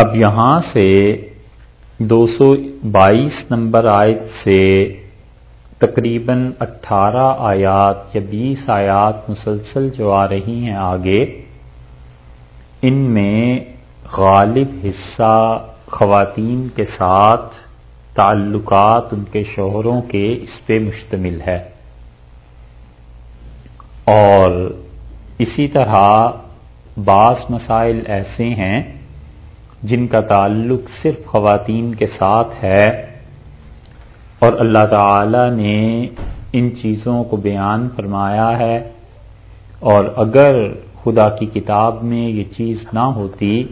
اب یہاں سے دو سو بائیس نمبر آیت سے تقریباً اٹھارہ آیات یا بیس آیات مسلسل جو آ رہی ہیں آگے، ان میں غالب حصہ خواتین کے ساتھ تعلقات ان کے شوہروں کے اس پہ مشتمل ہے۔ اور اسی طرح بعض مسائل ایسے ہیں جن کا تعلق صرف خواتین کے ساتھ ہے، اور اللہ تعالی نے ان چیزوں کو بیان فرمایا ہے۔ اور اگر خدا کی کتاب میں یہ چیز نہ ہوتی،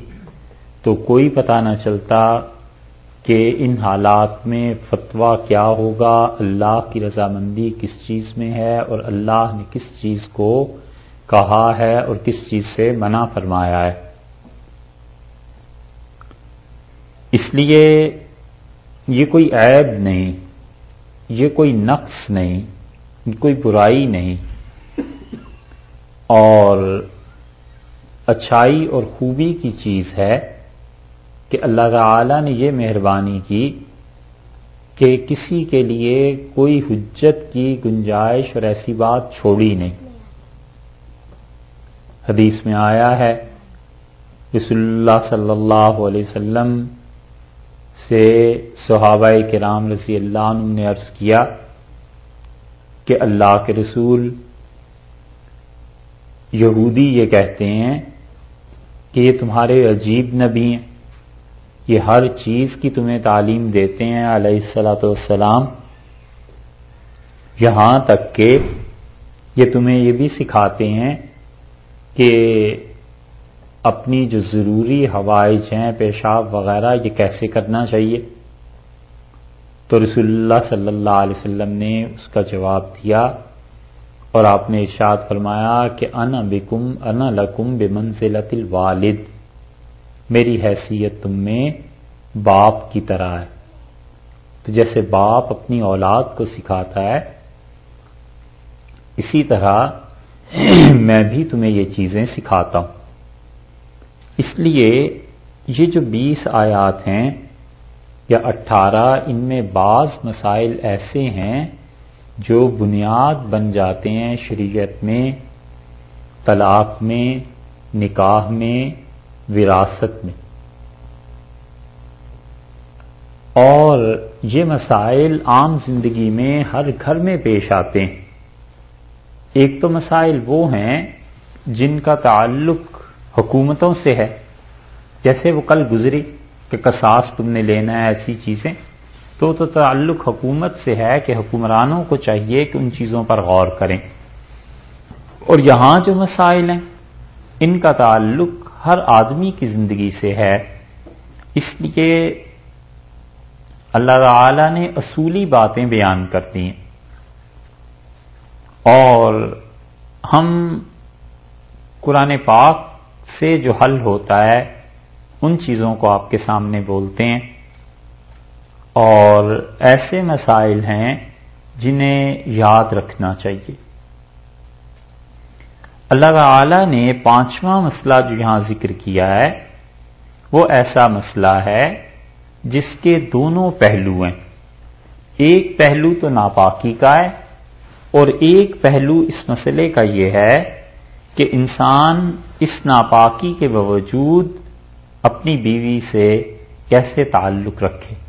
تو کوئی پتہ نہ چلتا کہ ان حالات میں فتویٰ کیا ہوگا، اللہ کی رضامندی کس چیز میں ہے، اور اللہ نے کس چیز کو کہا ہے اور کس چیز سے منع فرمایا ہے۔ اس لیے یہ کوئی عیب نہیں، یہ کوئی نقص نہیں، یہ کوئی برائی نہیں۔ اور اچھائی اور خوبی کی چیز ہے کہ اللہ تعالی نے یہ مہربانی کی کہ کسی کے لیے کوئی حجت کی گنجائش اور ایسی بات چھوڑی نہیں۔ حدیث میں آیا ہے، رسول اللہ صلی اللہ علیہ وسلم سے صحابہ کرام رضی اللہ عنہ نے عرض کیا کہ اللہ کے رسول یہودی یہ کہتے ہیں کہ یہ تمہارے عجیب نبی ہیں۔ یہ ہر چیز کی تمہیں تعلیم دیتے ہیں علیہ السلاۃ والسلام۔ یہاں تک کہ یہ تمہیں یہ بھی سکھاتے ہیں کہ اپنی جو ضروری ہوائج ہیں، پیشاب وغیرہ، یہ کیسے کرنا چاہیے؟ تو رسول اللہ صلی اللہ علیہ وسلم نے اس کا جواب دیا اور آپ نے ارشاد فرمایا کہ انا بکم، انا لکم بے منزلت الوالد۔ میری حیثیت تم میں باپ کی طرح ہے۔ تو جیسے باپ اپنی اولاد کو سکھاتا ہے، اسی طرح میں بھی تمہیں یہ چیزیں سکھاتا ہوں۔ اس لیے یہ جو بیس آیات ہیں یا اٹھارہ، ان میں بعض مسائل ایسے ہیں جو بنیاد بن جاتے ہیں شریعت میں، طلاق میں، نکاح میں، وراثت میں۔ اور یہ مسائل عام زندگی میں ہر گھر میں پیش آتے ہیں۔ ایک تو مسائل وہ ہیں جن کا تعلق حکومتوں سے ہے۔ جیسے وہ کل گزری کہ قصاص تم نے لینا ہے ایسی چیزیں، تو تو تعلق حکومت سے ہے کہ حکمرانوں کو چاہیے کہ ان چیزوں پر غور کریں۔ اور یہاں جو مسائل ہیں، ان کا تعلق ہر آدمی کی زندگی سے ہے۔ اس لیے اللہ تعالی نے اصولی باتیں بیان کرتی ہیں۔ اور ہم قرآن پاک سے جو حل ہوتا ہے، ان چیزوں کو آپ کے سامنے بولتے ہیں۔ اور ایسے مسائل ہیں جنہیں یاد رکھنا چاہیے۔ اللہ تعالی نے پانچواں مسئلہ جو یہاں ذکر کیا ہے، وہ ایسا مسئلہ ہے جس کے دونوں پہلو ہیں۔ ایک پہلو تو ناپاکی کا ہے اور ایک پہلو اس مسئلے کا یہ ہے کہ انسان اس ناپاکی کے باوجود اپنی بیوی سے کیسے تعلق رکھے۔